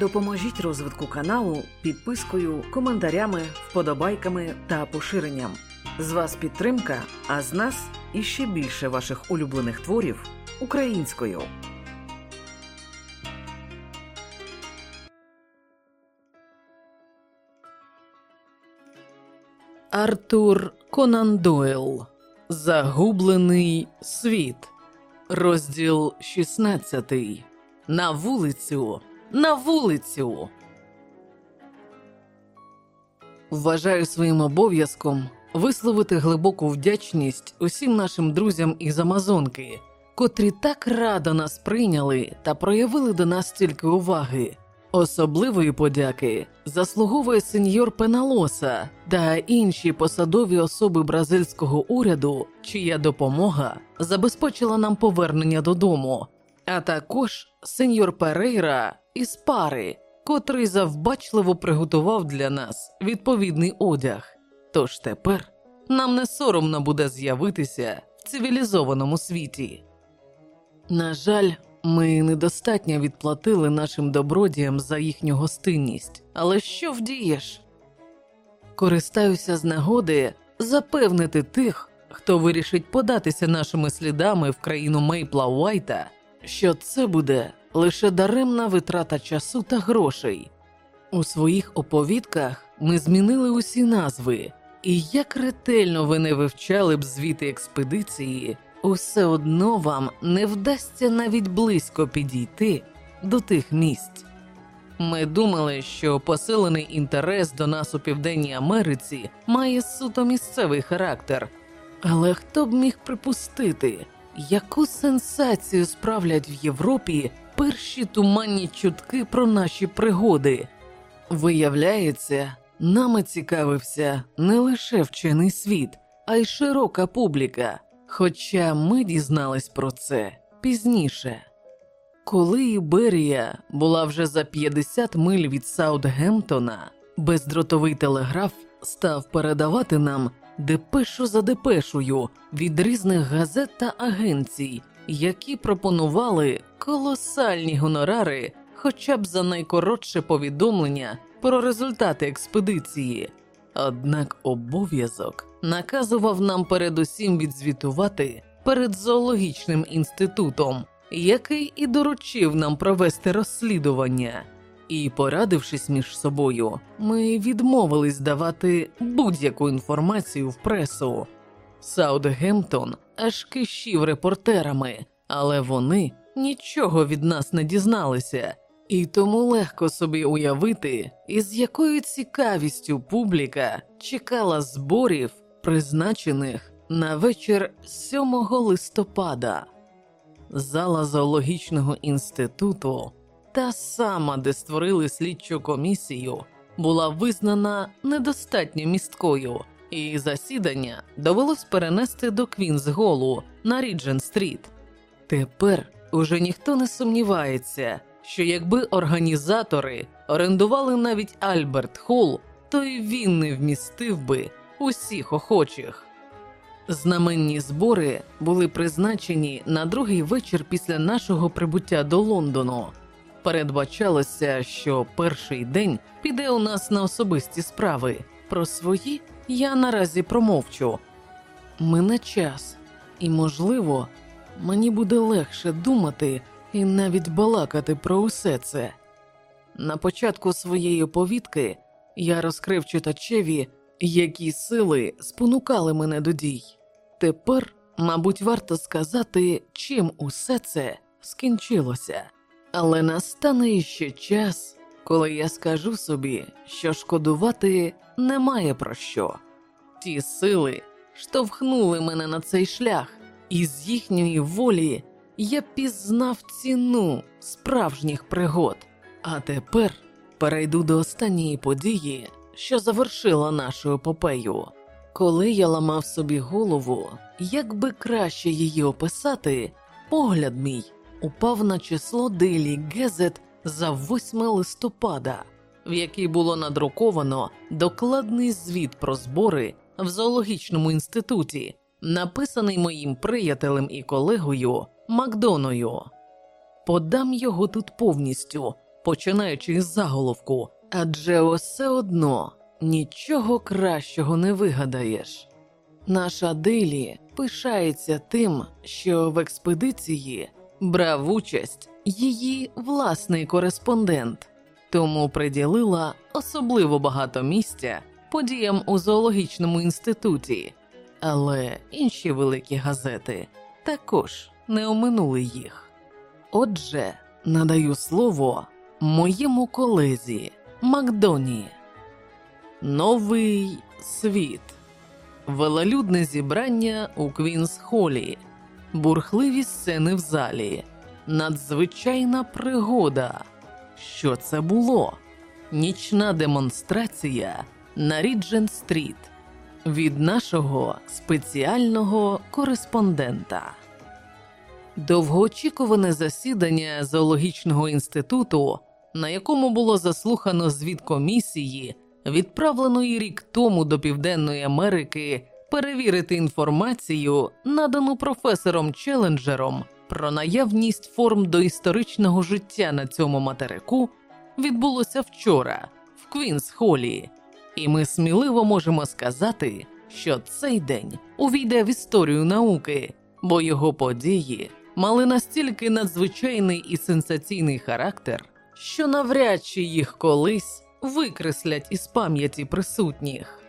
Допоможіть розвитку каналу підпискою, коментарями, вподобайками та поширенням. З вас підтримка, а з нас іще більше ваших улюблених творів українською. Артур Конан Дойл Загублений світ. Розділ 16. На вулицю. На вулицю. Вважаю своїм обов'язком висловити глибоку вдячність усім нашим друзям із Амазонки, котрі так радо нас прийняли та проявили до нас стільки уваги. Особливої подяки заслуговує сеньор Пеналоса та інші посадові особи бразильського уряду, чия допомога забезпечила нам повернення додому, а також сеньор Перейра із пари, котрий завбачливо приготував для нас відповідний одяг. Тож тепер нам не соромно буде з'явитися в цивілізованому світі. На жаль, ми недостатньо відплатили нашим добродіям за їхню гостинність, але що вдієш? Користаюся з нагоди запевнити тих, хто вирішить податися нашими слідами в країну Мейпла Уайта, що це буде лише даремна витрата часу та грошей. У своїх оповідках ми змінили усі назви, і як ретельно ви не вивчали б звіти експедиції, усе одно вам не вдасться навіть близько підійти до тих місць. Ми думали, що посилений інтерес до нас у Південній Америці має суто місцевий характер, але хто б міг припустити, яку сенсацію справлять в Європі перші туманні чутки про наші пригоди? Виявляється, нами цікавився не лише вчений світ, а й широка публіка. Хоча ми дізнались про це пізніше. Коли Іберія була вже за 50 миль від Саутгемптона, бездротовий телеграф став передавати нам депешу за депешою від різних газет та агенцій, які пропонували колосальні гонорари хоча б за найкоротше повідомлення про результати експедиції. Однак обов'язок наказував нам передусім відзвітувати перед зоологічним інститутом, який і доручив нам провести розслідування. І, порадившись між собою, ми відмовились давати будь-яку інформацію в пресу. Саутгемптон аж кишів репортерами, але вони нічого від нас не дізналися, і тому легко собі уявити, із якою цікавістю публіка чекала зборів, призначених на вечір 7 листопада. Зала зоологічного інституту, та сама, де створили слідчу комісію, була визнана недостатньо місткою, і засідання довелось перенести до Квінсголу на Ріджен Стріт. Тепер уже ніхто не сумнівається що якби організатори орендували навіть Альберт Холл, то й він не вмістив би усіх охочих. Знаменні збори були призначені на другий вечір після нашого прибуття до Лондону. Передбачалося, що перший день піде у нас на особисті справи. Про свої я наразі промовчу. Мине час, і, можливо, мені буде легше думати і навіть балакати про усе це. На початку своєї оповідки я розкрив читачеві, які сили спонукали мене до дій. Тепер, мабуть, варто сказати, чим усе це скінчилося, але настане іще час, коли я скажу собі, що шкодувати немає про що. Ті сили штовхнули мене на цей шлях, і з їхньої волі я пізнав ціну справжніх пригод. А тепер перейду до останньої події, що завершила нашу епопею. Коли я ламав собі голову, як би краще її описати, погляд мій упав на число Daily Gazette за 8 листопада, в якій було надруковано докладний звіт про збори в зоологічному інституті, написаний моїм приятелем і колегою Макдоною. Подам його тут повністю, починаючи із заголовку, адже усе одно нічого кращого не вигадаєш. Наша Дейлі пишається тим, що в експедиції брав участь її власний кореспондент, тому приділила особливо багато місця подіям у зоологічному інституті, але інші великі газети також не оминули їх. Отже, надаю слово моєму колезі Макдоні. Новий світ. Велолюдне зібрання у Квінс Холі, бурхливі сцени в залі, надзвичайна пригода. Що це було? Нічна демонстрація на Ріджен Стріт від нашого спеціального кореспондента. Довгоочікуване засідання зоологічного інституту, на якому було заслухано звіт комісії, відправленої рік тому до Південної Америки, перевірити інформацію, надану професором Челенджером про наявність форм доісторичного життя на цьому материку, відбулося вчора в Квінс Холі, і ми сміливо можемо сказати, що цей день увійде в історію науки, бо його події мали настільки надзвичайний і сенсаційний характер, що навряд чи їх колись викреслять із пам'яті присутніх.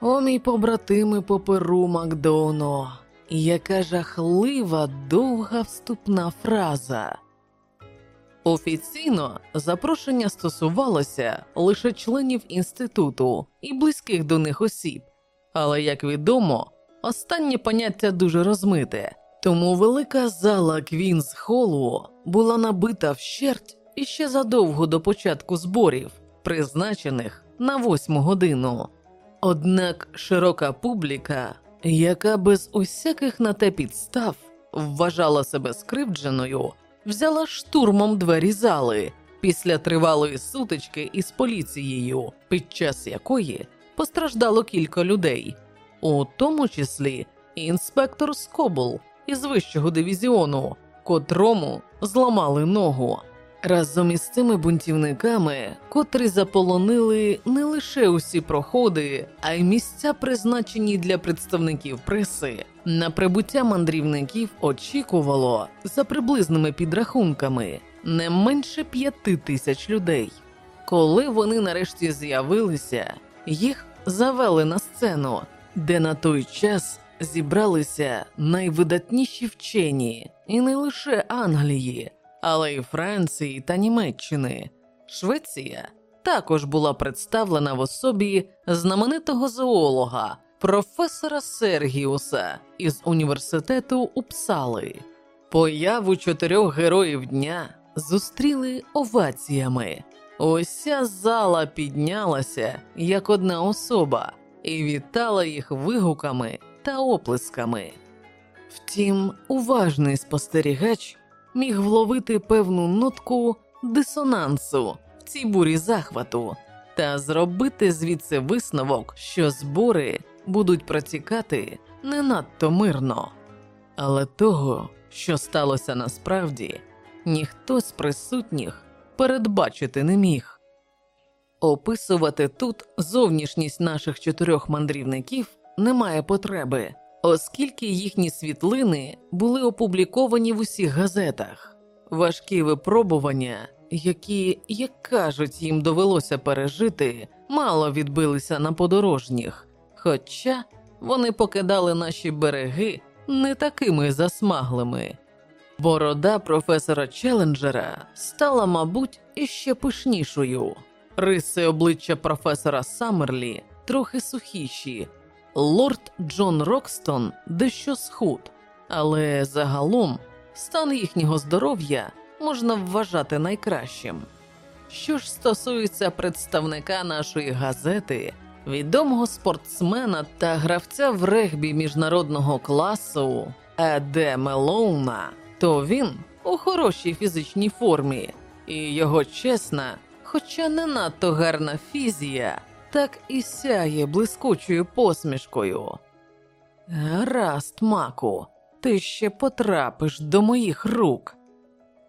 О, мій побратими по перу Макдоно, яка жахлива довга вступна фраза. Офіційно запрошення стосувалося лише членів інституту і близьких до них осіб, але, як відомо, останнє поняття дуже розмите, тому велика зала Квінс Холлу була набита вщерть іще задовго до початку зборів, призначених на восьму годину. Однак широка публіка, яка без усяких на те підстав вважала себе скривдженою, взяла штурмом двері зали після тривалої сутички із поліцією, під час якої постраждало кілька людей, у тому числі інспектор Скобл із вищого дивізіону, котрому зламали ногу. Разом із цими бунтівниками, котрі заполонили не лише усі проходи, а й місця, призначені для представників преси, на прибуття мандрівників очікувало за приблизними підрахунками не менше п'яти тисяч людей. Коли вони нарешті з'явилися, їх завели на сцену, де на той час зібралися найвидатніші вчені, і не лише Англії але й Франції та Німеччини. Швеція також була представлена в особі знаменитого зоолога, професора Сергіуса із університету Упсали. Появу чотирьох героїв дня зустріли оваціями. Уся зала піднялася як одна особа і вітала їх вигуками та оплесками. Втім, уважний спостерігач міг вловити певну нотку дисонансу в цій бурі захвату та зробити звідси висновок, що збори будуть протікати не надто мирно. Але того, що сталося насправді, ніхто з присутніх передбачити не міг. Описувати тут зовнішність наших чотирьох мандрівників немає потреби оскільки їхні світлини були опубліковані в усіх газетах. Важкі випробування, які, як кажуть, їм довелося пережити, мало відбилися на подорожніх, хоча вони покидали наші береги не такими засмаглими. Борода професора Челенджера стала, мабуть, іще пишнішою. Риси обличчя професора Саммерлі трохи сухіші, лорд Джон Рокстон дещо схуд, але загалом стан їхнього здоров'я можна вважати найкращим. Що ж стосується представника нашої газети, відомого спортсмена та гравця в регбі міжнародного класу Еде Мелоуна, то він у хорошій фізичній формі, і його чесна, хоча не надто гарна фізія так і сяє блискучою посмішкою. Гаразд, маку, ти ще потрапиш до моїх рук.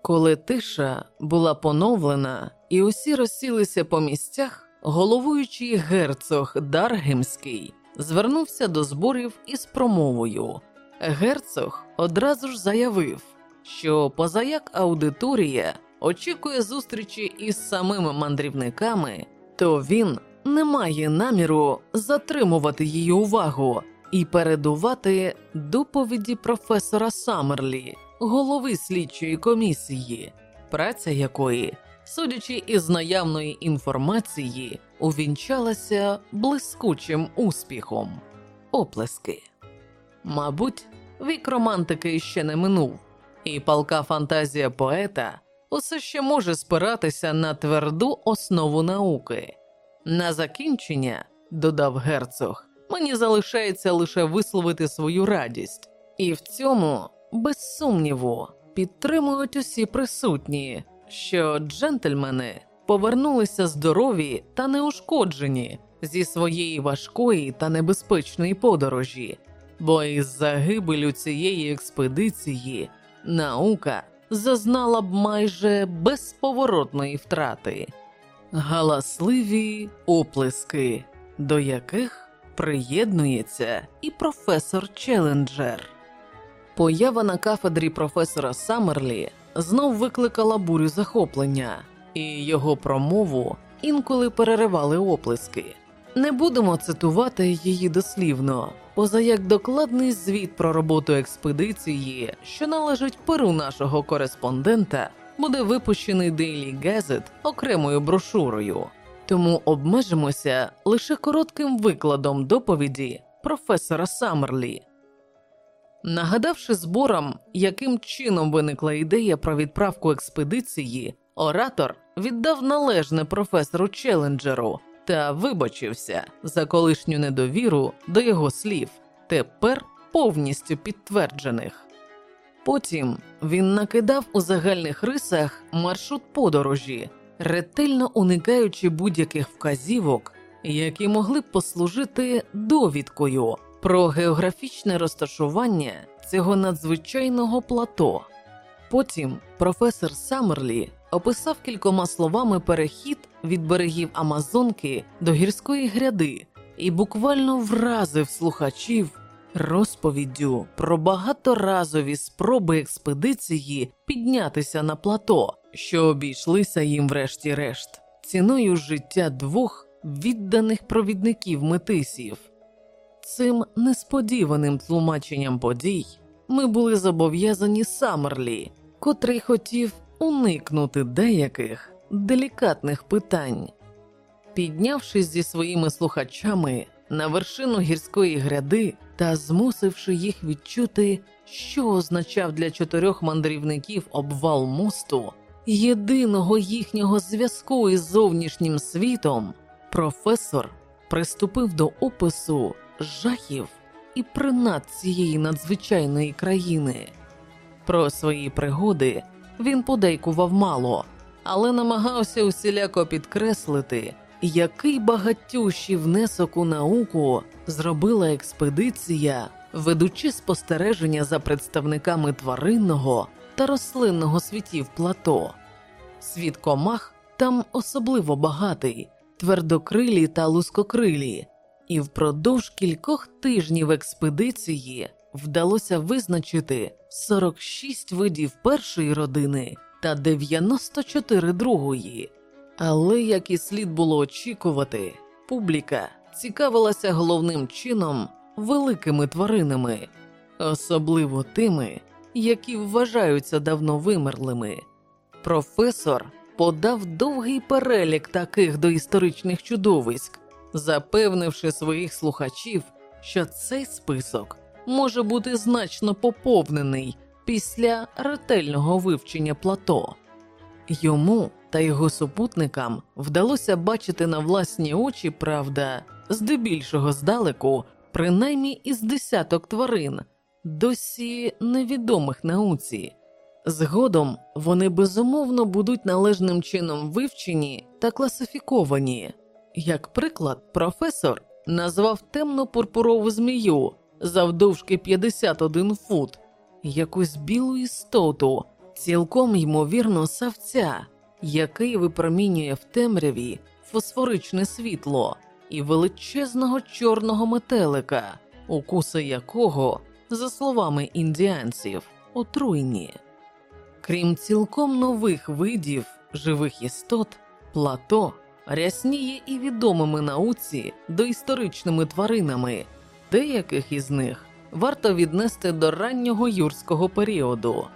Коли тиша була поновлена і усі розсілися по місцях, головуючий герцог Даргемський звернувся до зборів із промовою. Герцог одразу ж заявив, що позаяк аудиторія очікує зустрічі із самими мандрівниками, то він не має наміру затримувати її увагу і передувати доповіді професора Саммерлі, голови слідчої комісії, праця якої, судячи із наявної інформації, увінчалася блискучим успіхом. Оплески. Мабуть, вік романтики ще не минув, і палка фантазія поета усе ще може спиратися на тверду основу науки. На закінчення, додав герцог, мені залишається лише висловити свою радість, і в цьому, без сумніву, підтримують усі присутні, що джентльмени повернулися здорові та неушкоджені зі своєї важкої та небезпечної подорожі, бо із загибелю цієї експедиції наука зазнала б майже безповоротної втрати, галасливі оплески, до яких приєднується і професор Челенджер. Поява на кафедрі професора Саммерлі знов викликала бурю захоплення, і його промову інколи переривали оплески. Не будемо цитувати її дослівно, поза як докладний звіт про роботу експедиції, що належить перу нашого кореспондента, буде випущений Daily Gazette окремою брошурою. Тому обмежимося лише коротким викладом доповіді професора Саммерлі. Нагадавши зборам, яким чином виникла ідея про відправку експедиції, оратор віддав належне професору Челенджеру та вибачився за колишню недовіру до його слів, тепер повністю підтверджених. Потім він накидав у загальних рисах маршрут подорожі, ретельно уникаючи будь-яких вказівок, які могли б послужити довідкою про географічне розташування цього надзвичайного плато. Потім професор Саммерлі описав кількома словами перехід від берегів Амазонки до гірської гряди і буквально вразив слухачів розповіддю про багаторазові спроби експедиції піднятися на плато, що обійшлися їм, врешті-решт, ціною життя двох відданих провідників метисів. Цим несподіваним тлумаченням подій ми були зобов'язані Саммерлі, котрий хотів уникнути деяких делікатних питань. Піднявшись зі своїми слухачами на вершину гірської гряди та змусивши їх відчути, що означав для чотирьох мандрівників обвал мосту, єдиного їхнього зв'язку із зовнішнім світом, професор приступив до опису жахів і принад цієї надзвичайної країни. Про свої пригоди він подейкував мало, але намагався усіляко підкреслити, який багатющий внесок у науку зробила експедиція, ведучи спостереження за представниками тваринного та рослинного світів плато. Світ комах там особливо багатий, твердокрилі та лускокрилі, і впродовж кількох тижнів експедиції вдалося визначити 46 видів першої родини та 94 другої. Але, як і слід було очікувати, публіка цікавилася головним чином великими тваринами, особливо тими, які вважаються давно вимерлими. Професор подав довгий перелік таких доісторичних чудовиськ, запевнивши своїх слухачів, що цей список може бути значно поповнений після ретельного вивчення плато. Йому та його супутникам вдалося бачити на власні очі, правда, здебільшого здалеку, принаймні із десяток тварин, досі невідомих науці. Згодом вони безумовно будуть належним чином вивчені та класифіковані. Як приклад, професор назвав темно пурпурову змію завдовжки 51 фут, якусь білу істоту, цілком ймовірно савця, який випромінює в темряві фосфоричне світло і величезного чорного метелика, укуси якого, за словами індіанців, отруйні. Крім цілком нових видів живих істот, плато рясніє і відомими науці доісторичними тваринами, деяких із них варто віднести до раннього юрського періоду.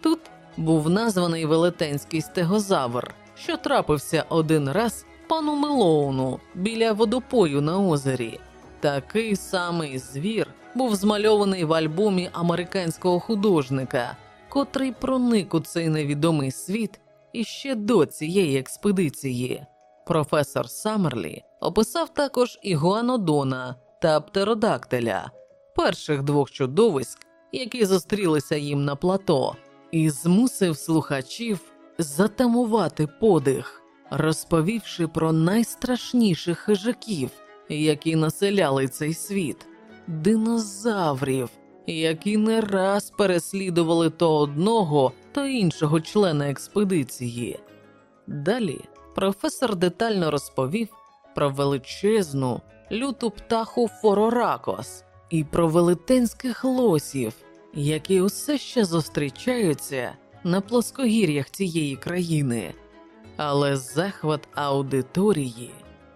Тут був названий велетенський стегозавр, що трапився один раз пану Мелоуну біля водопою на озері. Такий самий звір був змальований в альбомі американського художника, котрий проник у цей невідомий світ іще до цієї експедиції. Професор Саммерлі описав також ігуанодона та птеродактиля, перших двох чудовиськ, які зустрілися їм на плато, і змусив слухачів затамувати подих, розповівши про найстрашніших хижаків, які населяли цей світ, динозаврів, які не раз переслідували то одного, то іншого члена експедиції. Далі професор детально розповів про величезну люту птаху Фороракос і про велетенських лосів, які усе ще зустрічаються на плоскогір'ях цієї країни, але захват аудиторії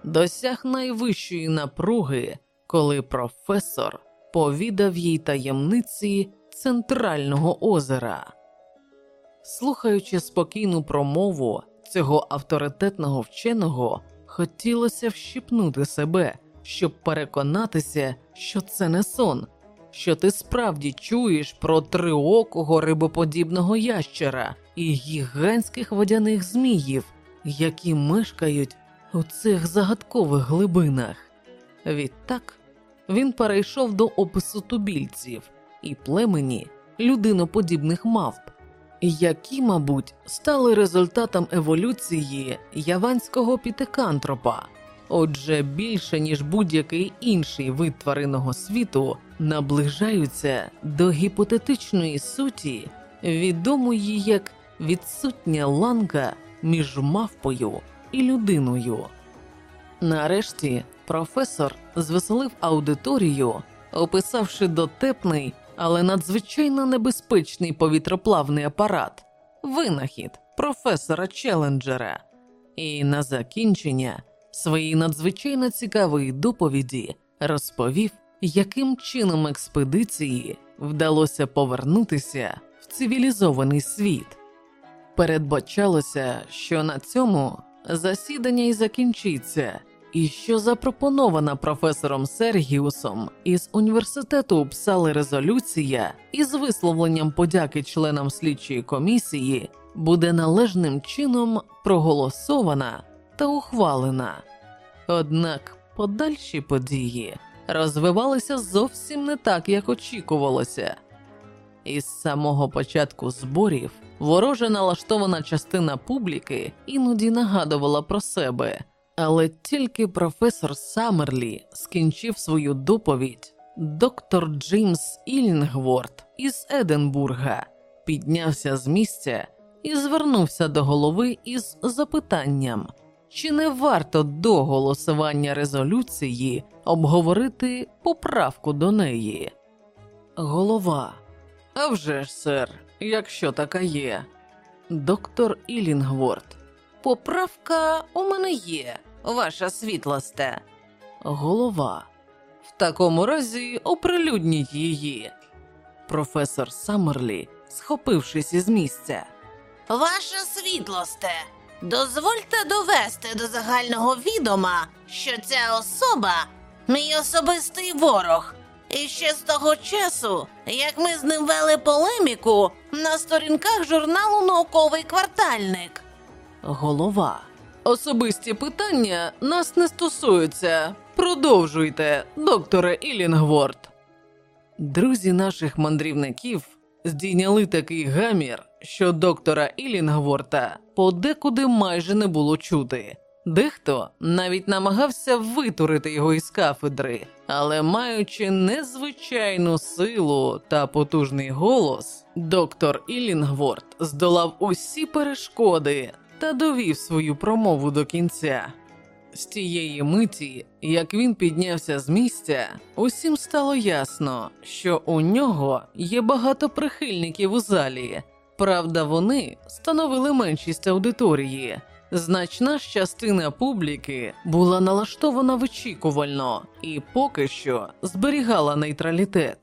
досяг найвищої напруги, коли професор повідав їй таємниці центрального озера. Слухаючи спокійну промову цього авторитетного вченого, хотілося вщипнути себе, щоб переконатися, що це не сон, що ти справді чуєш про триокого рибоподібного ящера і гігантських водяних зміїв, які мешкають у цих загадкових глибинах. Відтак він перейшов до опису тубільців і племені людиноподібних мавп, які, мабуть, стали результатом еволюції яванського пітекантропа. Отже, більше ніж будь-який інший вид тваринного світу наближаються до гіпотетичної суті, відомої як відсутня ланка між мавпою і людиною. Нарешті професор звеселив аудиторію, описавши дотепний, але надзвичайно небезпечний повітроплавний апарат, винахід професора Челенджера, і на закінчення своєї надзвичайно цікавої доповіді розповів, яким чином експедиції вдалося повернутися в цивілізований світ. Передбачалося, що на цьому засідання і закінчиться, і що запропонована професором Сергіусом із університету Упсали резолюція із висловленням подяки членам слідчої комісії буде належним чином проголосована та ухвалена. Однак подальші події розвивалися зовсім не так, як очікувалося. Із самого початку зборів вороже налаштована частина публіки іноді нагадувала про себе, але тільки професор Саммерлі скінчив свою доповідь, доктор Джеймс Ілінгворд із Единбурга піднявся з місця і звернувся до голови із запитанням, чи не варто до голосування резолюції обговорити поправку до неї. Голова. «А вже ж, сер, якщо така є. Доктор Ілінгворд. Поправка у мене є, ваша світлосте. Голова. В такому разі оприлюдніть її. Професор Саммерлі, схопившись із місця. Ваша світлосте, дозвольте довести до загального відома, що ця особа мій особистий ворог. І ще з того часу, як ми з ним вели полеміку на сторінках журналу Науковий квартальник. Голова. Особисті питання нас не стосуються. Продовжуйте, докторе Ілінгворд. Друзі наших мандрівників здійняли такий гамір, що доктора Ілінгворта подекуди майже не було чути. Дехто навіть намагався витурити його із кафедри, але маючи незвичайну силу та потужний голос, Доктор Ілінгворд здолав усі перешкоди та довів свою промову до кінця. З тієї миті, як він піднявся з місця, усім стало ясно, що у нього є багато прихильників у залі. Правда, вони становили меншість аудиторії. Значна ж частина публіки була налаштована вичікувально і поки що зберігала нейтралітет.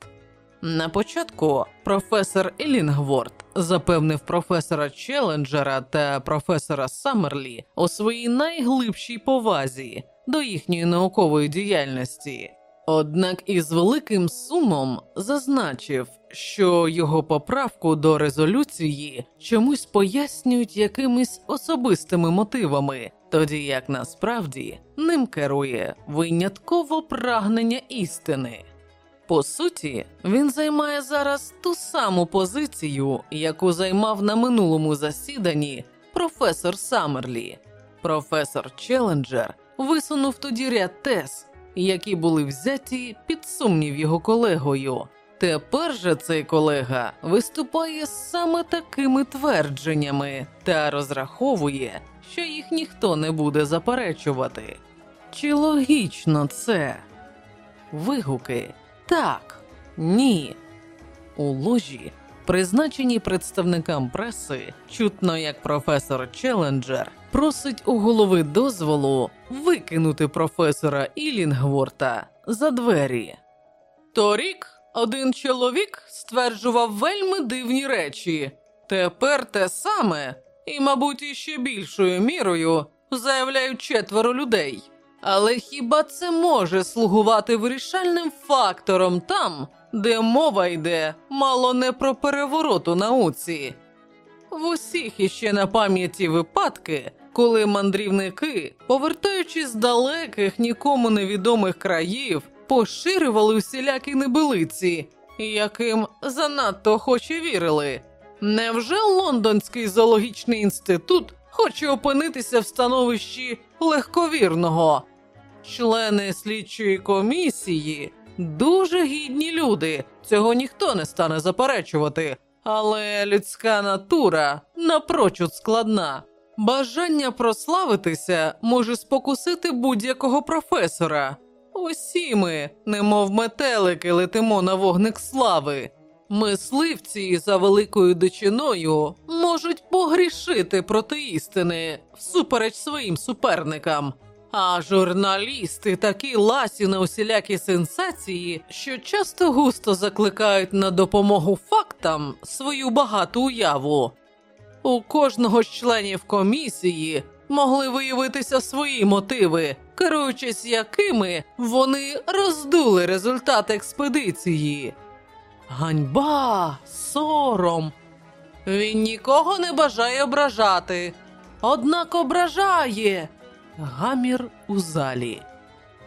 На початку професор Елінгворд запевнив професора Челенджера та професора Саммерлі у своїй найглибшій повазі до їхньої наукової діяльності. Однак із великим сумом зазначив, що його поправку до резолюції чомусь пояснюють якимись особистими мотивами, тоді як насправді ним керує винятково прагнення істини. По суті, він займає зараз ту саму позицію, яку займав на минулому засіданні професор Саммерлі. Професор Челенджер висунув тоді ряд тез, які були взяті під сумнів його колегою. Тепер же цей колега виступає саме такими твердженнями та розраховує, що їх ніхто не буде заперечувати. Чи логічно це? Вигуки так, ні. У ложі, призначеній представникам преси, чутно як професор Челенджер просить у голови дозволу викинути професора Ілінгворта за двері. Торік один чоловік стверджував вельми дивні речі. Тепер те саме, і, мабуть, іще більшою мірою заявляють четверо людей. Але хіба це може слугувати вирішальним фактором там, де мова йде мало не про переворот у науці? В усіх іще на пам'яті випадки, коли мандрівники, повертаючись з далеких нікому невідомих країв, поширювали усілякі небилиці, яким занадто охоче вірили. Невже Лондонський зоологічний інститут хоче опинитися в становищі легковірного? Члени слідчої комісії дуже гідні люди, цього ніхто не стане заперечувати. Але людська натура напрочуд складна. Бажання прославитися може спокусити будь-якого професора. Усі ми, немов метелики, летимо на вогник слави. Мисливці за великою дичиною можуть погрішити проти істини всупереч своїм суперникам. А журналісти такі ласі на усілякі сенсації, що часто густо закликають на допомогу фактам свою багату уяву. У кожного з членів комісії могли виявитися свої мотиви, керуючись якими вони роздули результат експедиції. Ганьба, сором. Він нікого не бажає ображати, однак ображає гамір у залі.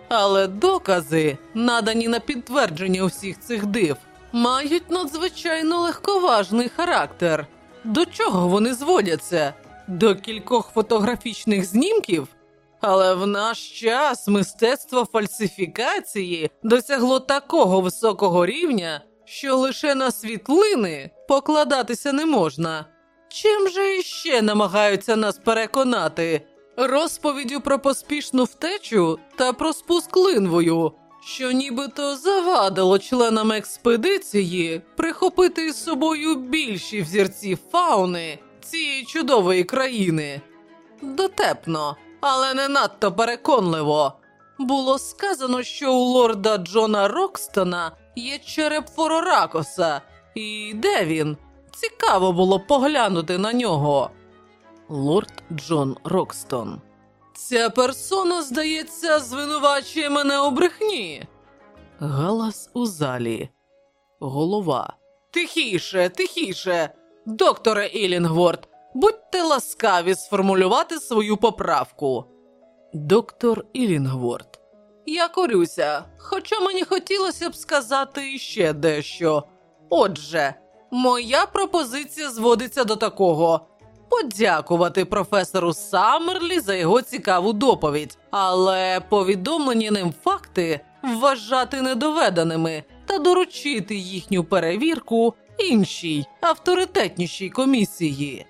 Але докази, надані на підтвердження усіх цих див, мають надзвичайно легковажний характер. До чого вони зводяться? До кількох фотографічних знімків? Але в наш час мистецтво фальсифікації досягло такого високого рівня, що лише на світлини покладатися не можна. Чим же іще намагаються нас переконати? Розповіддю про поспішну втечу та про спуск линвою, що нібито завадило членам експедиції прихопити із собою більші взірці фауни цієї чудової країни. Дотепно, але не надто переконливо. Було сказано, що у лорда Джона Рокстона є череп Фороракоса, і де він? Цікаво було поглянути на нього. Лорд Джон Рокстон. Ця персона, здається, звинувачує мене у брехні. Галас у залі. Голова. Тихіше, тихіше. Докторе Ілінгворд, будьте ласкаві сформулювати свою поправку. Доктор Ілінгворд. Я корюся, хоча мені хотілося б сказати іще дещо. Отже, моя пропозиція зводиться до такого подякувати професору Саммерлі за його цікаву доповідь, але повідомлені ним факти вважати недоведеними та доручити їхню перевірку іншій, авторитетнішій комісії.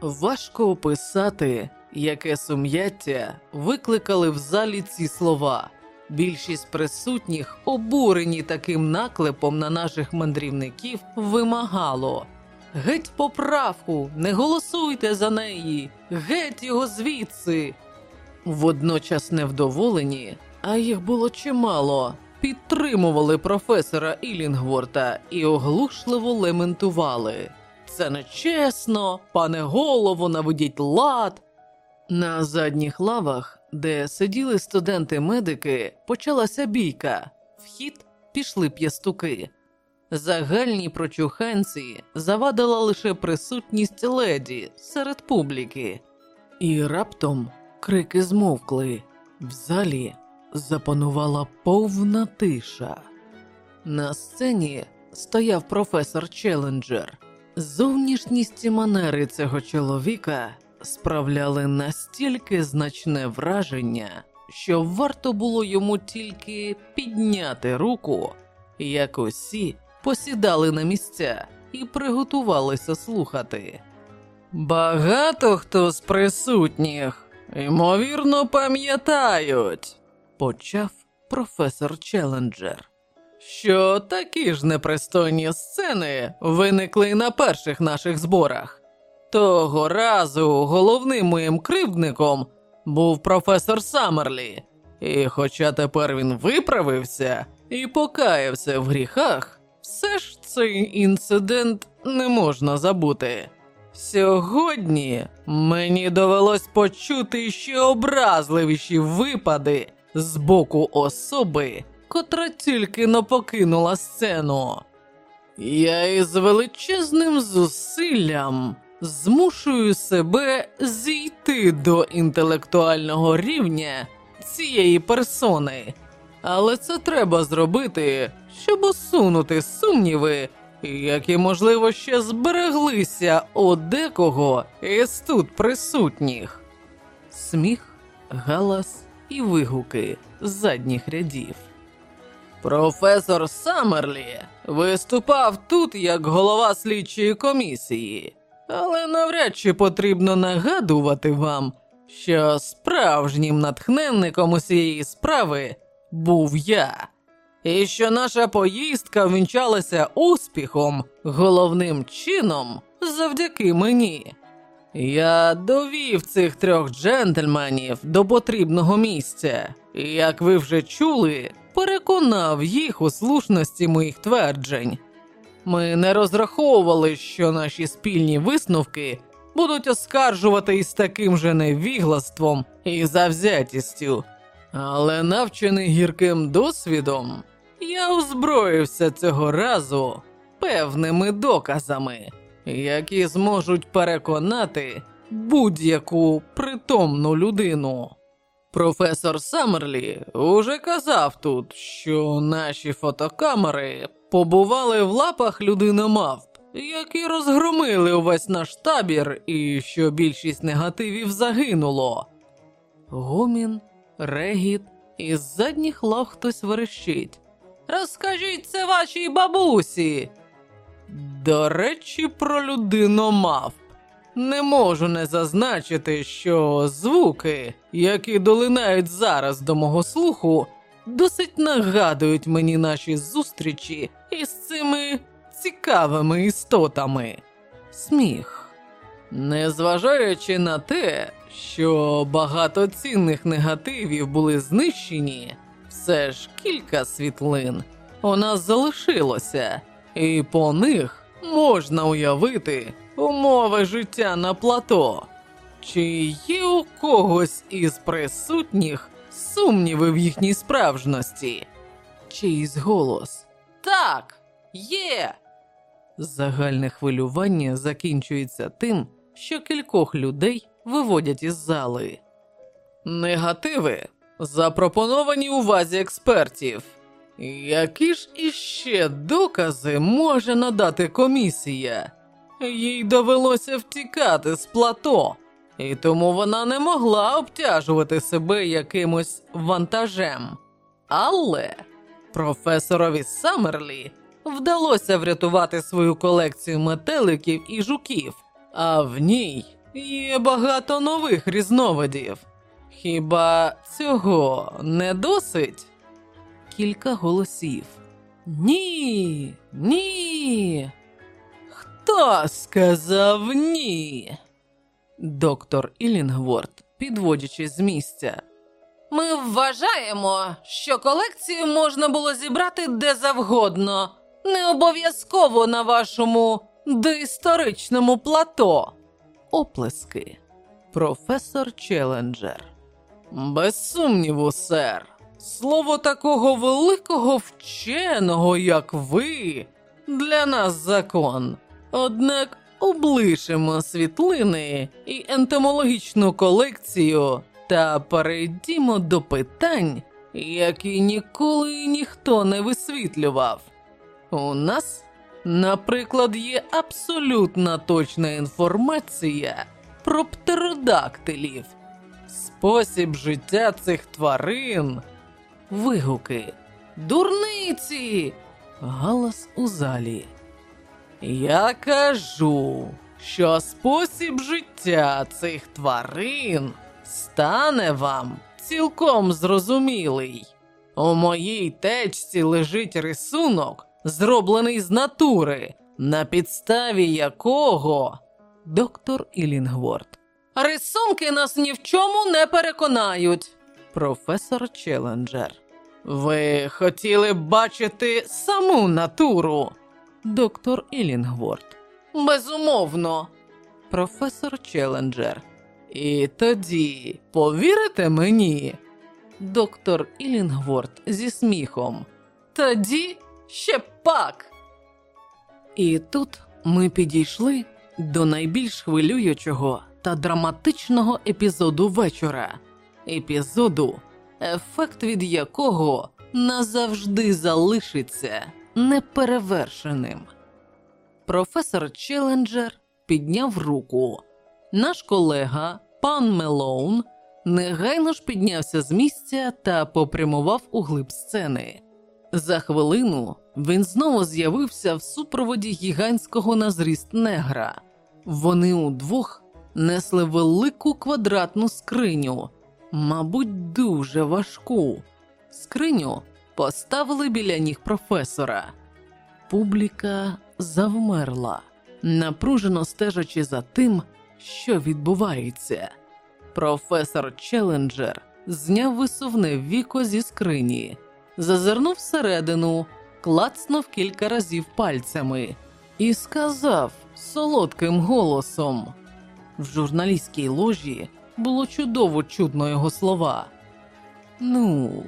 Важко описати, яке сум'яття викликали в залі ці слова. Більшість присутніх, обурені таким наклепом на наших мандрівників, вимагало Геть поправку, не голосуйте за неї, геть його звідси. Водночас невдоволені, а їх було чимало, підтримували професора Ілінгворта і оглушливо лементували. Це нечесно, пане голово, наведіть лад. На задніх лавах, де сиділи студенти-медики, почалася бійка. В хід пішли п'ястуки. Загальній прочуханці завадила лише присутність леді серед публіки, і раптом крики змовкли. В залі запанувала повна тиша. На сцені стояв професор Челенджер. Зовнішність і манери цього чоловіка справляли настільки значне враження, що варто було йому тільки підняти руку, як усі посідали на місця і приготувалися слухати. Багато хто з присутніх, ймовірно, пам'ятають, почав професор Челенджер, що такі ж непристойні сцени виникли на перших наших зборах. Того разу головним моїм кривдником був професор Саммерлі, і хоча тепер він виправився і покаявся в гріхах, все ж цей інцидент не можна забути. Сьогодні мені довелось почути ще образливіші випади з боку особи, котра тільки но покинула сцену. Я із величезним зусиллям змушую себе зійти до інтелектуального рівня цієї персони, але це треба зробити, щоб усунути сумніви, які, можливо, ще збереглися у декого із тут присутніх. Сміх, галас і вигуки з задніх рядів. Професор Саммерлі виступав тут як голова слідчої комісії, але навряд чи потрібно нагадувати вам, що справжнім натхненником усієї справи був я, і що наша поїздка вінчалася успіхом головним чином завдяки мені. Я довів цих трьох джентльменів до потрібного місця, і, як ви вже чули, переконав їх у слушності моїх тверджень. Ми не розраховували, що наші спільні висновки будуть оскаржувати із таким же невіглаством і завзятістю, але навчений гірким досвідом, я озброївся цього разу певними доказами, які зможуть переконати будь-яку притомну людину. Професор Саммерлі уже казав тут, що наші фотокамери побували в лапах людиномавп, які розгромили увесь наш табір, і що більшість негативів загинуло. Гомін, регіт, із задніх лав хтось верещить. Розкажіть це вашій бабусі. До речі, про людиномавп. Не можу не зазначити, що звуки, які долинають зараз до мого слуху, досить нагадують мені наші зустрічі із цими цікавими істотами. Сміх. Незважаючи на те, що багато цінних негативів були знищені, все ж кілька світлин у нас залишилося, і по них можна уявити умови життя на плато. Чи є у когось із присутніх сумніви в їхній справжності? Чийсь голос. Так, є. Загальне хвилювання закінчується тим, що кількох людей виводять із зали. Негативи запропоновані увазі експертів. Які ж іще докази може надати комісія? Їй довелося втікати з плато, і тому вона не могла обтяжувати себе якимось вантажем. Але професорові Саммерлі вдалося врятувати свою колекцію метеликів і жуків, а в ній є багато нових різновидів. Хіба цього не досить? Кілька голосів. Ні, ні. Хто сказав ні? Доктор Ілінгворд, підводячись з місця. Ми вважаємо, що колекцію можна було зібрати де завгодно, не обов'язково на вашому доісторичному плато. Оплески. Професор Челенджер. Без сумніву, сер. Слово такого великого вченого, як ви, для нас закон. Однак облишимо світлини і ентомологічну колекцію та перейдімо до питань, які ніколи ніхто не висвітлював. У нас, наприклад, є абсолютно точна інформація про птеродактилів, спосіб життя цих тварин, вигуки, дурниці, галас у залі. Я кажу, що спосіб життя цих тварин стане вам цілком зрозумілий. У моїй течці лежить рисунок, зроблений з натури, на підставі якого доктор Ілінгворд. Рисунки нас ні в чому не переконають. Професор Челенджер. Ви хотіли б бачити саму натуру? Доктор Ілінгворд. Безумовно. Професор Челенджер. І тоді повірите мені? Доктор Ілінгворд зі сміхом. Тоді ще пак. І тут ми підійшли до найбільш хвилюючого та драматичного епізоду вечора. Епізоду, ефект від якого назавжди залишиться неперевершеним. Професор Челенджер підняв руку. Наш колега, пан Мелоун, негайно ж піднявся з місця та попрямував у глиб сцени. За хвилину він знову з'явився в супроводі гігантського на зріст негра. Вони удвох несли велику квадратну скриню, мабуть, дуже важку. Скриню поставили біля ніг професора. Публіка завмерла, напружено стежачи за тим, що відбувається. Професор Челенджер зняв висувне віко зі скрині, зазирнув всередину, клацнув кілька разів пальцями і сказав солодким голосом. В журналістській ложі було чудово чутно його слова. Ну,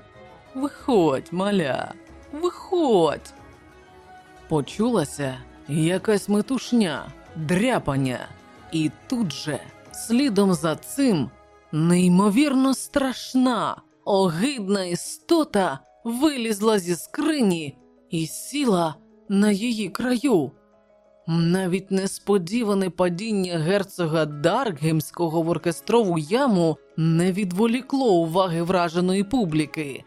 виходь, маля, виходь. Почулася якась метушня, дряпання, і тут же, слідом за цим, неймовірно страшна, огидна істота вилізла зі скрині і сіла на її краю. Навіть несподіване падіння герцога Даркгемського в оркестрову яму не відволікло уваги враженої публіки.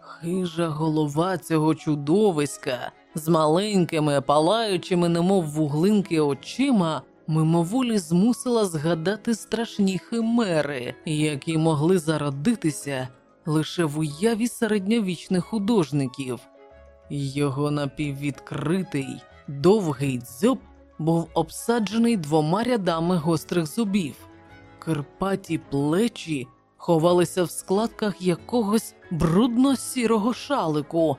Хижа голова цього чудовиська з маленькими, палаючими, немов вуглинки очима, мимоволі змусила згадати страшні химери, які могли зародитися лише в уяві середньовічних художників. Його напіввідкритий, довгий дзьоб був обсаджений двома рядами гострих зубів. Кирпаті плечі ховалися в складках якогось брудно-сірого шалику.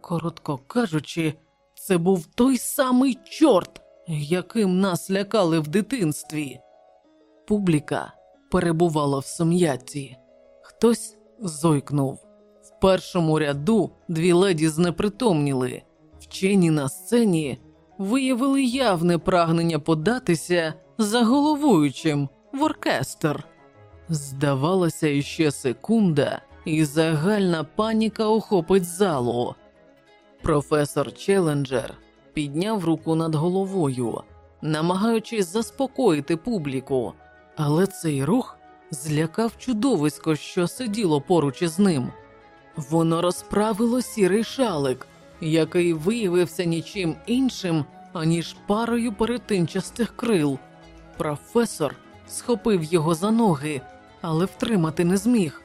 Коротко кажучи, це був той самий чорт, яким нас лякали в дитинстві. Публіка перебувала в сум'ятті. Хтось зойкнув. В першому ряду дві леді знепритомніли. Вчені на сцені виявили явне прагнення податися за головуючим в оркестр. Здавалося, іще секунда, і загальна паніка охопить залу. Професор Челенджер підняв руку над головою, намагаючись заспокоїти публіку, але цей рух злякав чудовисько, що сиділо поруч із ним. Воно розправило сірий шалик, який виявився нічим іншим, аніж парою перетинчастих крил. Професор схопив його за ноги, але втримати не зміг.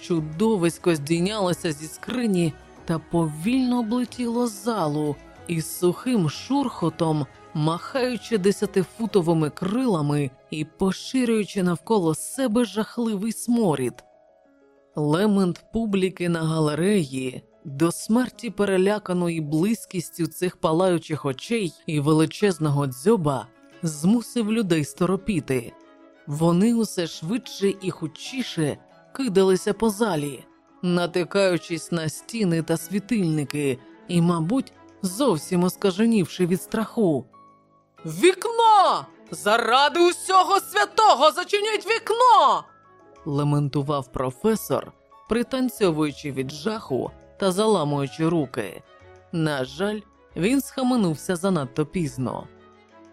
Чудовисько здійнялося зі скрині та повільно облетіло залу із сухим шурхотом, махаючи десятифутовими крилами і поширюючи навколо себе жахливий сморід. Лемент публіки на галереї, до смерті переляканої близькістю цих палаючих очей і величезного дзьоба, змусив людей сторопіти. Вони усе швидше і хутчіше кидалися по залі, натикаючись на стіни та світильники, і, мабуть, зовсім оскаженівши від страху. Вікно! Заради усього святого зачиніть вікно! лементував професор, пританцьовуючи від жаху та заламуючи руки. На жаль, він схаменувся занадто пізно.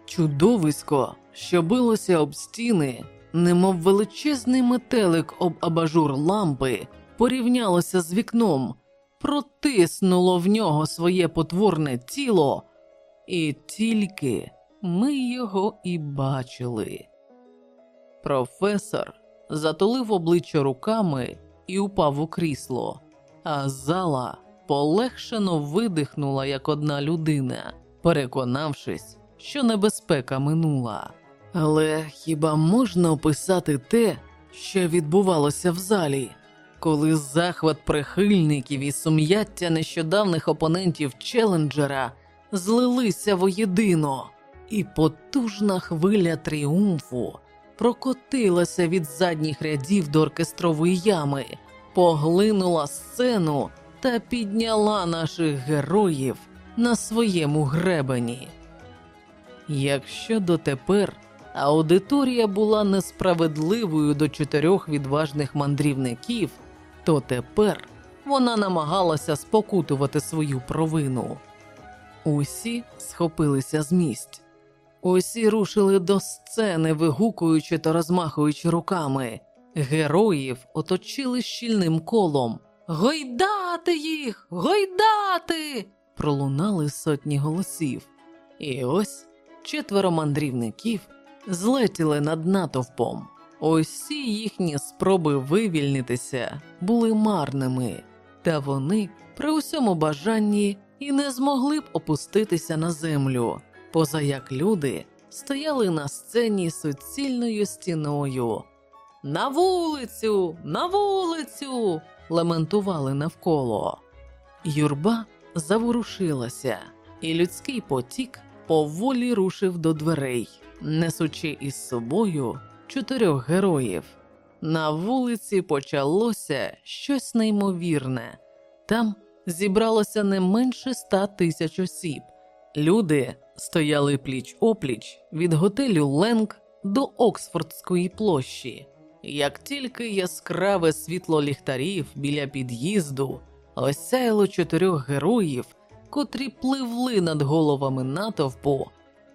Чудовисько, що билося об стіни, немов величезний метелик об абажур лампи, порівнялося з вікном, протиснуло в нього своє потворне тіло, і тільки ми його і бачили. Професор затулив обличчя руками і упав у крісло, а зала полегшено видихнула як одна людина, переконавшись, що небезпека минула. Але хіба можна описати те, що відбувалося в залі, коли захват прихильників і сум'яття нещодавних опонентів Челенджера злилися воєдино, і потужна хвиля тріумфу прокотилася від задніх рядів до оркестрової ями, поглинула сцену та підняла наших героїв на своєму гребені. Якщо дотепер аудиторія була несправедливою до чотирьох відважних мандрівників, то тепер вона намагалася спокутувати свою провину. Усі схопилися з місць, усі рушили до сцени, вигукуючи та розмахуючи руками. Героїв оточили щільним колом. Гойдати їх! Гойдати! пролунали сотні голосів. І ось четверо мандрівників злетіли над натовпом. Усі їхні спроби вивільнитися були марними, та вони при усьому бажанні і не змогли б опуститися на землю, поза як люди стояли на сцені суцільною стіною. На вулицю, на вулицю. лементували навколо. Юрба заворушилася, і людський потік поволі рушив до дверей, несучи із собою чотирьох героїв. На вулиці почалося щось неймовірне. Там зібралося не менше ста тисяч осіб. Люди стояли пліч опліч від готелю Ленг до Оксфордської площі. Як тільки яскраве світло ліхтарів біля під'їзду осяяло чотирьох героїв, котрі пливли над головами натовпу,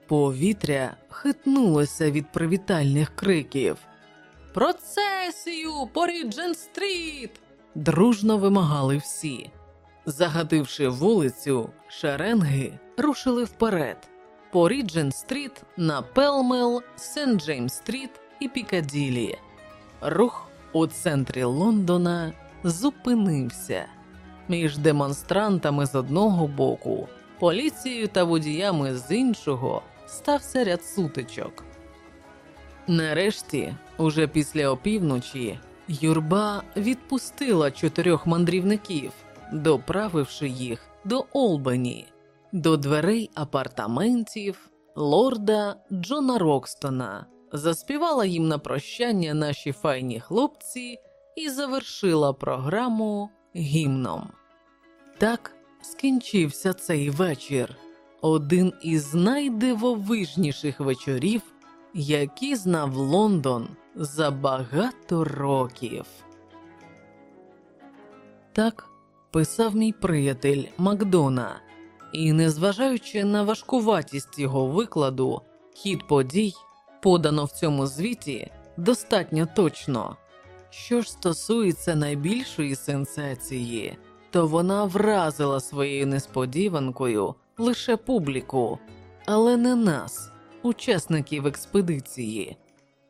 повітря хитнулося від привітальних криків. Процесію по Ріджен стріт! дружно вимагали всі. Загативши вулицю, шеренги рушили вперед по Ріджен стріт на Пелмел, Сент Джеймс стріт і Пікаділі. Рух у центрі Лондона зупинився між демонстрантами з одного боку, поліцією та водіями з іншого стався ряд сутичок. Нарешті, уже після опівночі, юрба відпустила чотирьох мандрівників, доправивши їх до Олбані, до дверей апартаментів лорда Джона Рокстона, заспівала їм на прощання наші файні хлопці і завершила програму гімном. Так скінчився цей вечір, один із найдивовижніших вечорів, які знав Лондон за багато років. Так писав мій приятель Макдона, і, незважаючи на важкуватість його викладу, хід подій подано в цьому звіті достатньо точно. Що ж стосується найбільшої сенсації, то вона вразила своєю несподіванкою лише публіку, але не нас, учасників експедиції.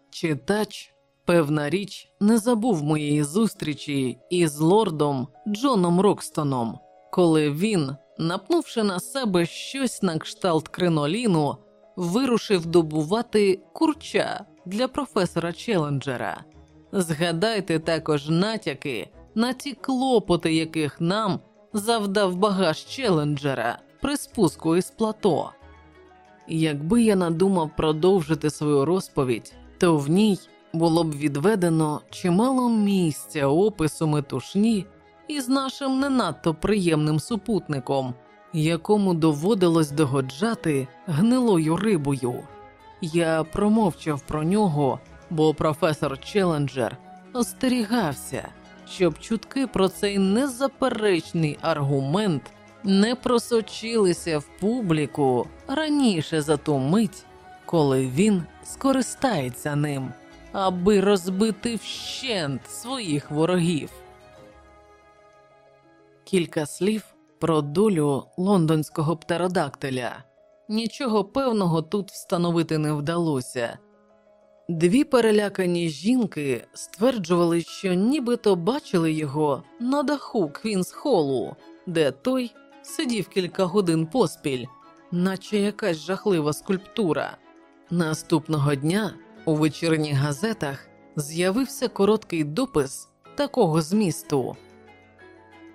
Читач, певна річ, не забув моєї зустрічі із лордом Джоном Рокстоном, коли він, напнувши на себе щось на кшталт криноліну, вирушив добувати курча для професора Челенджера. Згадайте також натяки на ті клопоти, яких нам завдав багаж Челенджера при спуску із плато. Якби я надумав продовжити свою розповідь, то в ній було б відведено чимало місця опису метушні із нашим не надто приємним супутником, якому доводилось догоджати гнилою рибою. Я промовчав про нього, бо професор Челенджер остерігався, щоб чутки про цей незаперечний аргумент не просочилися в публіку раніше за ту мить, коли він скористається ним, аби розбити вщент своїх ворогів. Кілька слів про долю лондонського птеродактиля. Нічого певного тут встановити не вдалося. Дві перелякані жінки стверджували, що нібито бачили його на даху Квінс-холу, де той сидів кілька годин поспіль, наче якась жахлива скульптура. Наступного дня у вечірніх газетах з'явився короткий допис такого змісту.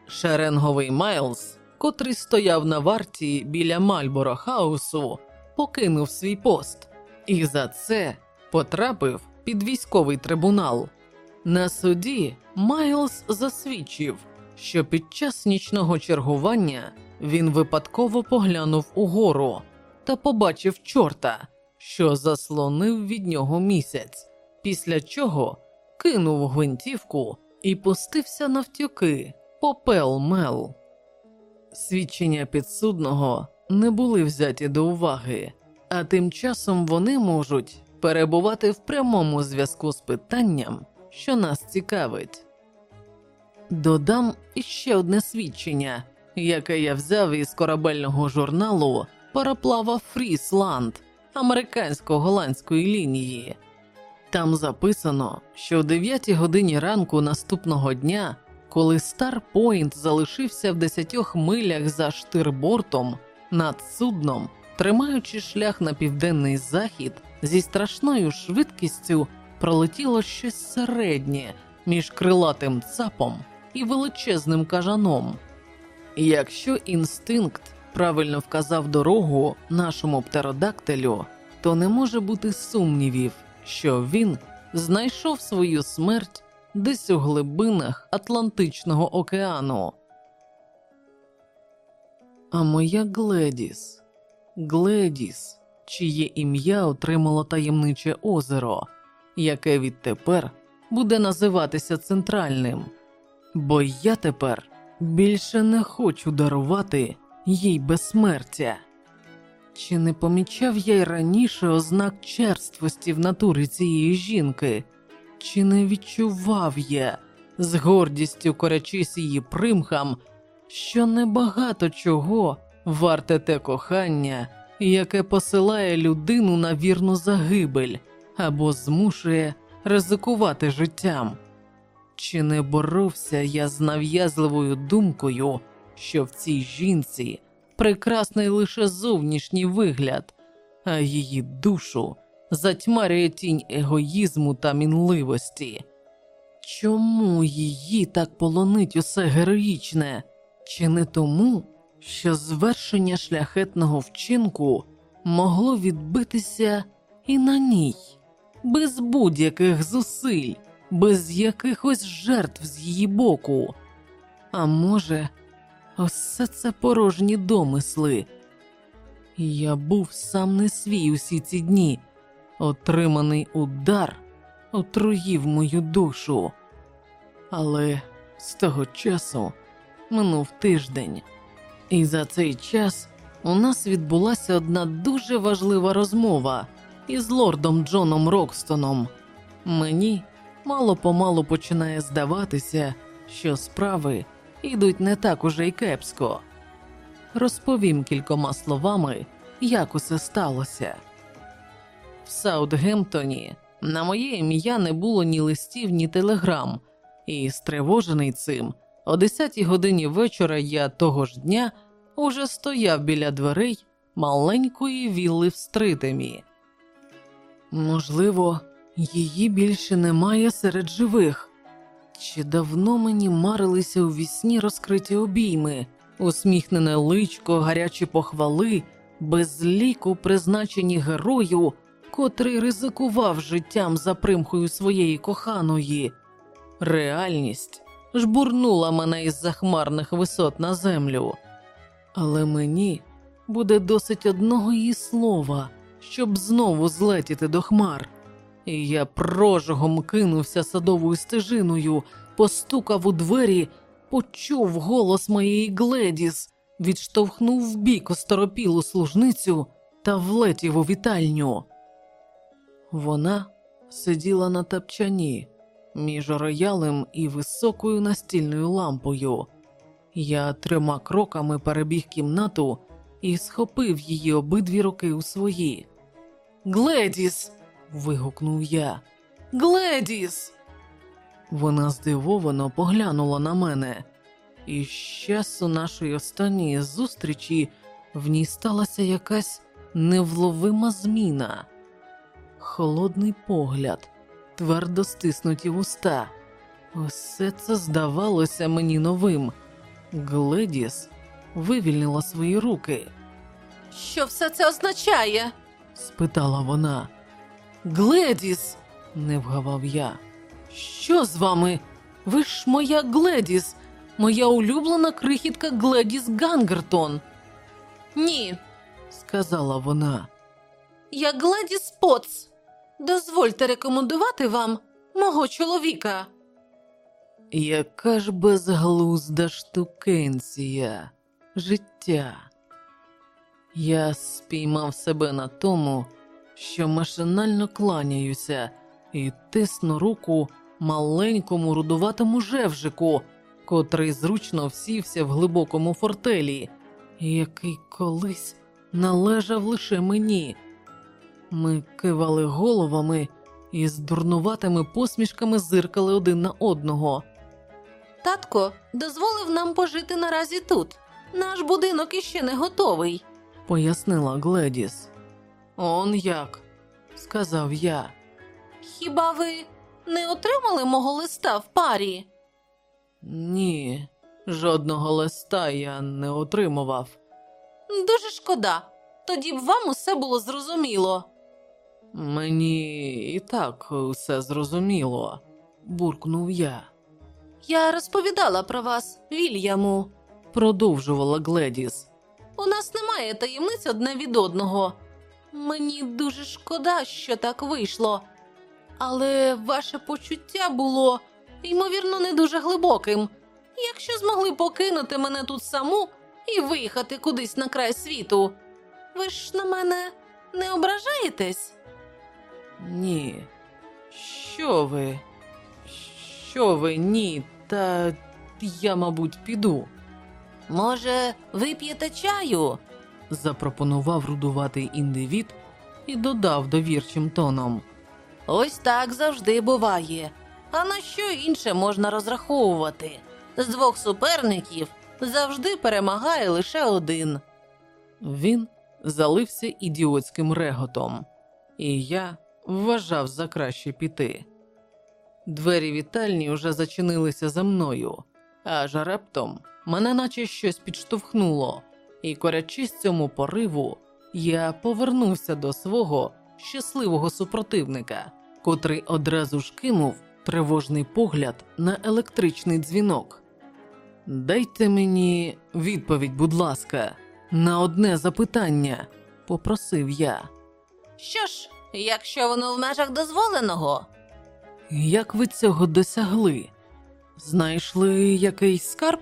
Шеренговий Майлз, котрий стояв на варті біля Мальборо Хаусу, покинув свій пост і за це потрапив під військовий трибунал. На суді Майлз засвідчив, що під час нічного чергування він випадково поглянув угору та побачив чорта, що заслонив від нього місяць, після чого кинув гвинтівку і пустився навтюки попел мел. Свідчення підсудного не були взяті до уваги, а тим часом вони можуть перебувати в прямому зв'язку з питанням, що нас цікавить. Додам іще одне свідчення, яке я взяв із корабельного журналу Параплава Фрісланд американсько-голландської лінії. Там записано, що о 9 годині ранку наступного дня, коли Старпойнт залишився в 10 милях за штирбортом над судном, тримаючи шлях на південний захід, зі страшною швидкістю пролетіло щось середнє між крилатим цапом і величезним кажаном. Якщо інстинкт правильно вказав дорогу нашому птеродактилю, то не може бути сумнівів, що він знайшов свою смерть десь у глибинах Атлантичного океану. А моя Гледіс, Гледіс, чиє ім'я отримало таємниче озеро, яке відтепер буде називатися центральним, бо я тепер більше не хочу дарувати їй безсмертя. Чи не помічав я й раніше ознак черствості в натурі цієї жінки, чи не відчував я з гордістю корячись її примхам, що небагато чого варте те кохання, яке посилає людину на вірну загибель або змушує ризикувати життям? Чи не боровся я з нав'язливою думкою, що в цій жінці прекрасний лише зовнішній вигляд, а її душу затьмарює тінь егоїзму та мінливості? Чому її так полонить усе героїчне? Чи не тому, що звершення шляхетного вчинку могло відбитися і на ній, без будь-яких зусиль, без якихось жертв з її боку? А може, усе це порожні домисли? Я був сам не свій усі ці дні, отриманий удар отруїв мою душу. Але з того часу минув тиждень, і за цей час у нас відбулася одна дуже важлива розмова із лордом Джоном Рокстоном. Мені мало помалу починає здаватися, що справи ідуть не так уже й кепсько. Розповім кількома словами, як усе сталося. В Саутгемптоні на моє ім'я не було ні листів, ні телеграм, і стривожений цим, о 10 годині вечора я того ж дня уже стояв біля дверей маленької вілли в Стритемі. Можливо, її більше немає серед живих. Чи давно мені марилися у вісні розкриті обійми, усміхнене личко, гарячі похвали, без ліку призначені герою, котрий ризикував життям за примхою своєї коханої. Реальність жбурнула мене із захмарних висот на землю. Але мені буде досить одного її слова, щоб знову злетіти до хмар. І я прожогом кинувся садовою стежиною, постукав у двері, почув голос моєї Гледіс, відштовхнув вбік осторопілу служницю та влетів у вітальню. Вона сиділа на тапчані між роялем і високою настільною лампою. Я трьома кроками перебіг кімнату і схопив її обидві руки у свої. Гледіс. Вигукнув я. Гледіс. Вона здивовано поглянула на мене, і з часу нашої останньої зустрічі в ній сталася якась невловима зміна. Холодний погляд, твердо стиснуті вуста. Усе це здавалося мені новим. Гледіс вивільнила свої руки. Що все це означає? спитала вона. Гледіс, не вгавав я. Що з вами? Ви ж моя Гледіс, моя улюблена крихітка Гледіс Гангертон. Ні, сказала вона. Я Гледіс Поц. Дозвольте рекомендувати вам мого чоловіка. Яка ж безглузда штукенція, життя. Я спіймав себе на тому, що машинально кланяюся і тисну руку маленькому рудуватому жевжику, котрий зручно всівся в глибокому фортелі, який колись належав лише мені. Ми кивали головами і з дурнуватими посмішками зиркали один на одного. Татко дозволив нам пожити наразі тут. Наш будинок іще не готовий, пояснила Гледіс. Он як, сказав я. Хіба ви не отримали мого листа в парі? Ні, жодного листа я не отримував. Дуже шкода. Тоді б вам усе було зрозуміло. Мені і так усе зрозуміло, буркнув я. Я розповідала про вас, Вільяму, продовжувала Гледіс. У нас немає таємниць одне від одного. Мені дуже шкода, що так вийшло, але ваше почуття було, ймовірно, не дуже глибоким. Якщо змогли покинути мене тут саму і виїхати кудись на край світу, ви ж на мене не ображаєтесь? Ні. Що ви? Що ви, ні, та я, мабуть, піду. Може, вип'єте чаю? Запропонував рудуватий індивід і додав довірчим тоном. Ось так завжди буває. А на що інше можна розраховувати? З двох суперників завжди перемагає лише один. Він залився ідіотським реготом, і я вважав за краще піти. Двері вітальні вже зачинилися за мною, аж раптом мене наче щось підштовхнуло, і, корячись цьому пориву, я повернувся до свого щасливого супротивника, котрий одразу ж кинув тривожний погляд на електричний дзвінок. Дайте мені відповідь, будь ласка, на одне запитання, попросив я. Що ж, якщо воно в межах дозволеного? Як ви цього досягли? Знайшли якийсь скарб?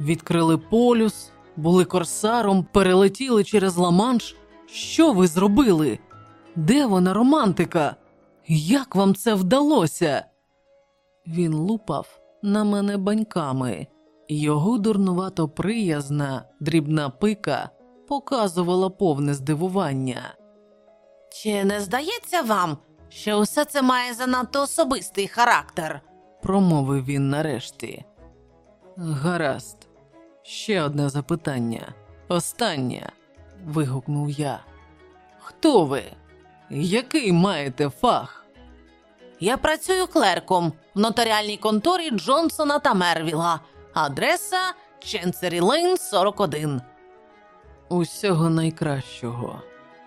Відкрили полюс, були корсаром, перелетіли через Ла-Манш? Що ви зробили? Де вона романтика? Як вам це вдалося? Він лупав на мене баньками, Його дурнувато приязна, дрібна пика показувала повне здивування. Чи не здається вам, що усе це має занадто особистий характер? промовив він нарешті. Гаразд, ще одне запитання. Останнє. вигукнув я. Хто ви? Який маєте фах? Я працюю клерком в нотаріальній конторі Джонсона та Мервіла. Адреса Ченцері Лейн 41. Усього найкращого.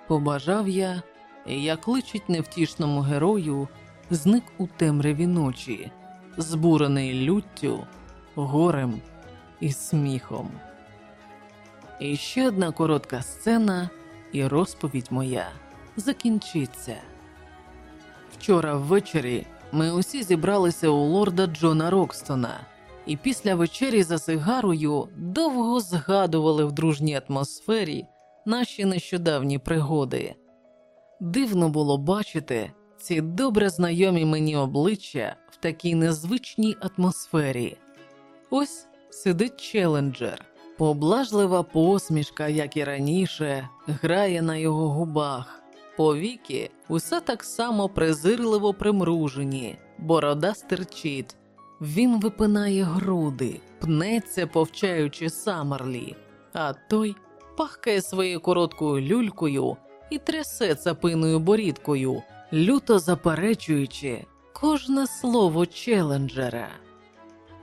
Побажав я, як личить невтішному герою, зник у темряві ночі, збурений люттю, горем і сміхом. І ще одна коротка сцена, і розповідь моя закінчиться. Вчора ввечері ми усі зібралися у лорда Джона Рокстона, і після вечері за сигарою довго згадували в дружній атмосфері наші нещодавні пригоди. Дивно було бачити ці добре знайомі мені обличчя в такій незвичній атмосфері. Ось сидить челенджер, поблажлива посмішка, як і раніше, грає на його губах. Повіки усе так само презирливо примружені, борода стирчить. Він випинає груди, пнеться, повчаючи Самарлі, а той пахкає своєю короткою люлькою і трясе цапиною борідкою, люто заперечуючи кожне слово челенджера.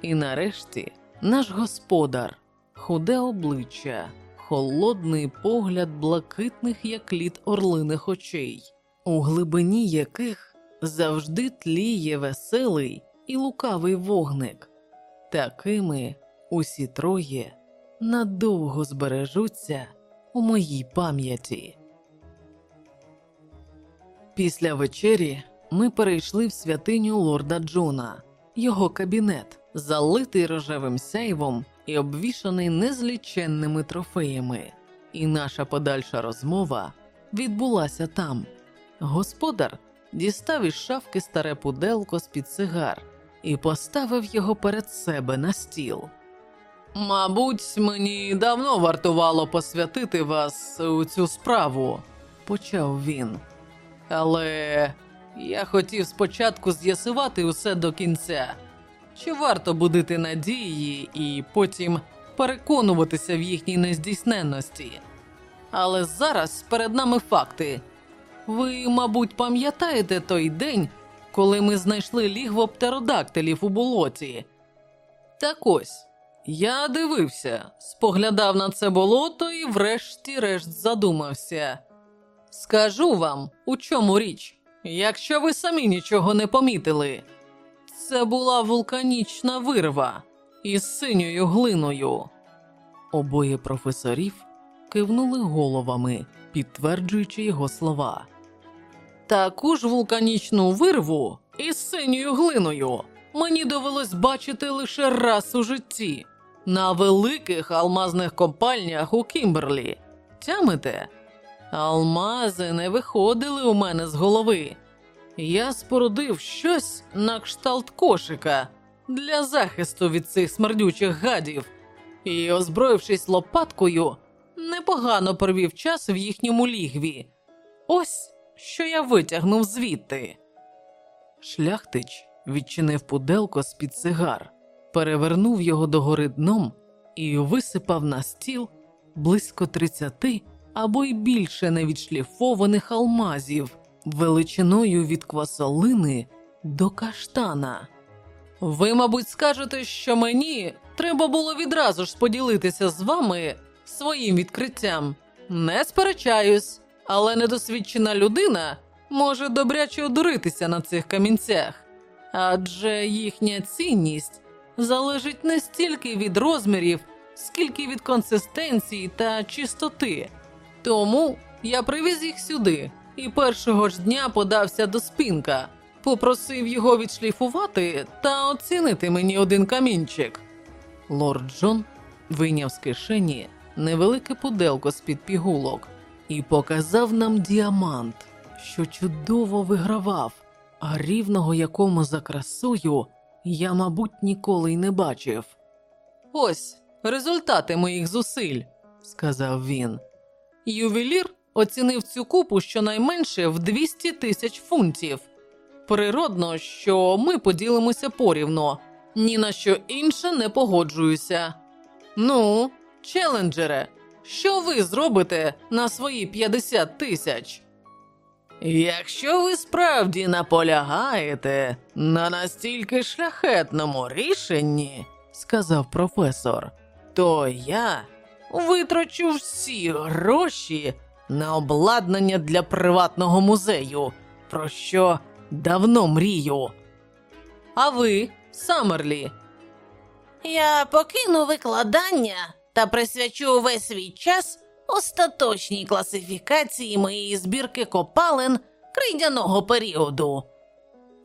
І нарешті наш господар, худе обличчя, холодний погляд блакитних, як лід орлиних очей, у глибині яких завжди тліє веселий і лукавий вогник. Такими усі троє надовго збережуться у моїй пам'яті. Після вечері ми перейшли в святиню лорда Джона, його кабінет, залитий рожевим сяйвом і обвішаний незліченними трофеями, і наша подальша розмова відбулася там. Господар дістав із шафки старе пуделко з під сигар і поставив його перед себе на стіл. Мабуть, мені давно вартувало посвятити вас у цю справу, почав він. Але я хотів спочатку з'ясувати усе до кінця. Чи варто будити надії і потім переконуватися в їхній нездійсненності? Але зараз перед нами факти. Ви, мабуть, пам'ятаєте той день, коли ми знайшли лігво птеродактилів у болоті? Так ось, я дивився, споглядав на це болото і, врешті-решт, задумався. Скажу вам, у чому річ, якщо ви самі нічого не помітили. Це була вулканічна вирва із синьою глиною. Обоє професорів кивнули головами, підтверджуючи його слова. Таку ж вулканічну вирву із синьою глиною мені довелось бачити лише раз у житті на великих алмазних копальнях у Кімберлі. Тямите? Алмази не виходили у мене з голови. Я спорудив щось на кшталт кошика для захисту від цих смердючих гадів і, озброївшись лопаткою, непогано провів час в їхньому лігві. Ось що я витягнув звідти. Шляхтич відчинив пуделко з під сигар, перевернув його догори дном і висипав на стіл близько тридцяти або й більше невідшліфованих алмазів величиною від квасолини до каштана. Ви, мабуть, скажете, що мені треба було відразу ж поділитися з вами своїм відкриттям. Не сперечаюсь, але недосвідчена людина може добряче одуритися на цих камінцях, адже їхня цінність залежить не стільки від розмірів, скільки від консистенції та чистоти. Тому я привіз їх сюди і першого ж дня подався до спінка, попросив його відшліфувати та оцінити мені один камінчик. Лорд Джон вийняв з кишені невелике пуделко з під пігулок і показав нам діамант, що чудово вигравав, а рівного якому за красою я, мабуть, ніколи й не бачив. Ось результати моїх зусиль, сказав він. Ювелір оцінив цю купу щонайменше в 200 тисяч фунтів. Природно, що ми поділимося порівно, ні на що інше не погоджуюся. Ну, челенджере, що ви зробите на свої 50 тисяч? Якщо ви справді наполягаєте на настільки шляхетному рішенні, сказав професор, то я витрачу всі гроші на обладнання для приватного музею, про що давно мрію. А ви, Саммерлі, Я покину викладання та присвячу весь свій час остаточній класифікації моєї збірки копалин крейдяного періоду.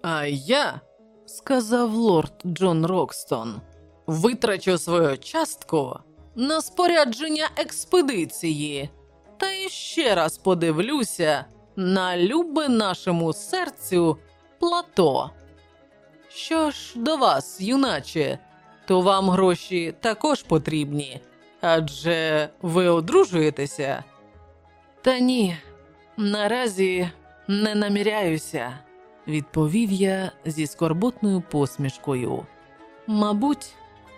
А я, сказав лорд Джон Рокстон, витрачу свою частку на спорядження експедиції та іще раз подивлюся на любе нашому серцю плато. Що ж до вас, юначе, то вам гроші також потрібні, адже ви одружуєтеся? Та ні, наразі не наміряюся, відповів я зі скорботною посмішкою. Мабуть,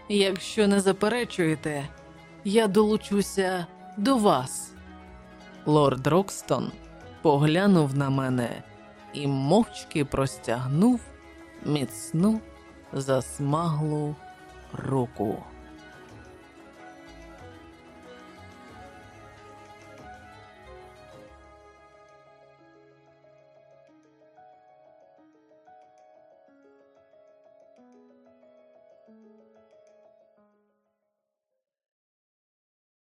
якщо не заперечуєте, я долучуся до вас. Лорд Рокстон поглянув на мене і мовчки простягнув міцну засмаглу руку.